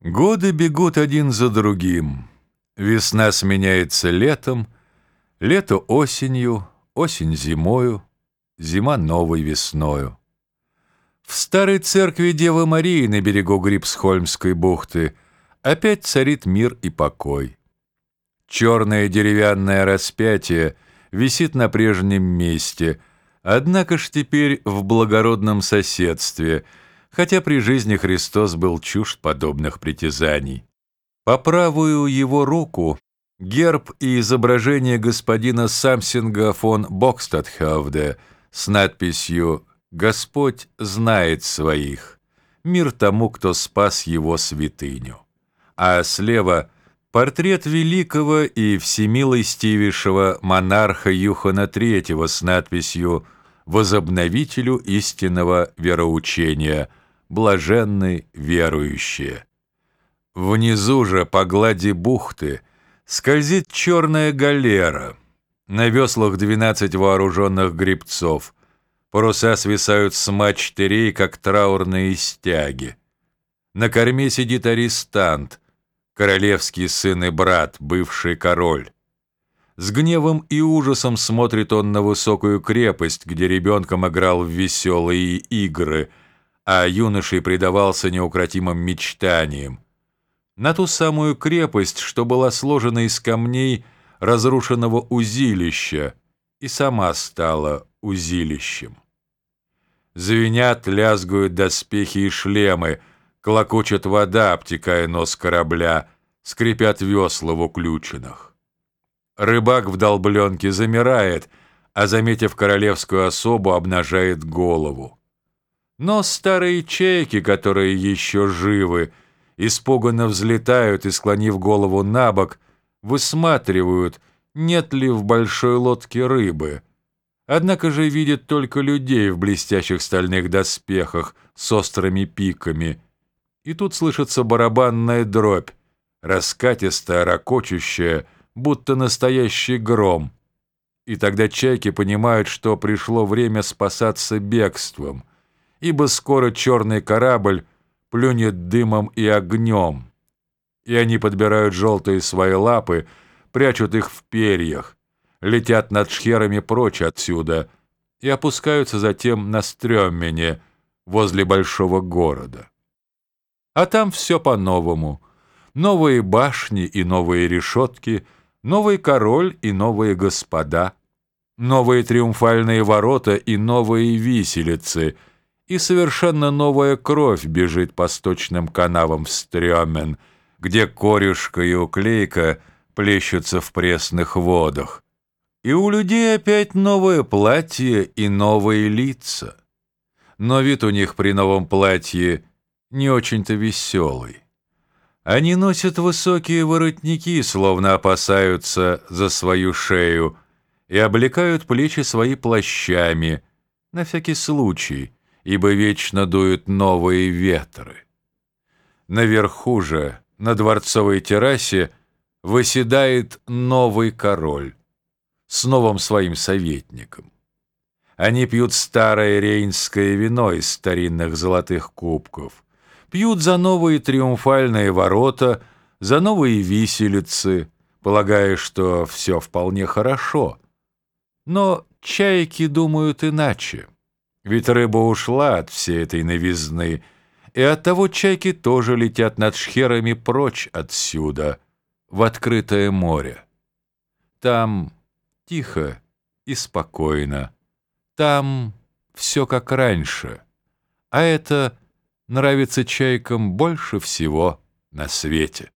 Годы бегут один за другим. Весна сменяется летом, лето осенью, осень зимою, зима новой весною. В старой церкви Девы Марии на берегу Грипсхольмской бухты опять царит мир и покой. Черное деревянное распятие висит на прежнем месте, однако ж теперь в благородном соседстве — хотя при жизни Христос был чужд подобных притязаний. По правую его руку герб и изображение господина Самсинга фон Бокстадхавде с надписью «Господь знает своих, мир тому, кто спас его святыню». А слева — портрет великого и всемилостивейшего монарха Юхана III с надписью «Возобновителю истинного вероучения», блаженны верующие. Внизу же, по глади бухты, скользит черная галера. На веслах двенадцать вооруженных грибцов. Паруса свисают с мачтерей, как траурные стяги. На корме сидит арестант, королевский сын и брат, бывший король. С гневом и ужасом смотрит он на высокую крепость, где ребенком играл в веселые игры — а юношей предавался неукротимым мечтаниям. На ту самую крепость, что была сложена из камней разрушенного узилища, и сама стала узилищем. Звенят, лязгают доспехи и шлемы, клокочет вода, обтекая нос корабля, скрипят весла в уключенных. Рыбак в долбленке замирает, а, заметив королевскую особу, обнажает голову. Но старые чайки, которые еще живы, испуганно взлетают и, склонив голову на бок, высматривают, нет ли в большой лодке рыбы. Однако же видят только людей в блестящих стальных доспехах с острыми пиками. И тут слышится барабанная дробь, раскатистая, ракочущая, будто настоящий гром. И тогда чайки понимают, что пришло время спасаться бегством — ибо скоро черный корабль плюнет дымом и огнем. И они подбирают желтые свои лапы, прячут их в перьях, летят над шхерами прочь отсюда и опускаются затем на Стрёммене возле большого города. А там все по-новому. Новые башни и новые решетки, новый король и новые господа, новые триумфальные ворота и новые виселицы — и совершенно новая кровь бежит по сточным канавам в Стрёмен, где корюшка и уклейка плещутся в пресных водах. И у людей опять новое платье и новые лица. Но вид у них при новом платье не очень-то веселый. Они носят высокие воротники, словно опасаются за свою шею, и облекают плечи свои плащами, на всякий случай — ибо вечно дуют новые ветры. Наверху же, на дворцовой террасе, выседает новый король с новым своим советником. Они пьют старое рейнское вино из старинных золотых кубков, пьют за новые триумфальные ворота, за новые виселицы, полагая, что все вполне хорошо. Но чайки думают иначе. Ведь рыба ушла от всей этой новизны, и оттого чайки тоже летят над шхерами прочь отсюда, в открытое море. Там тихо и спокойно, там все как раньше, а это нравится чайкам больше всего на свете.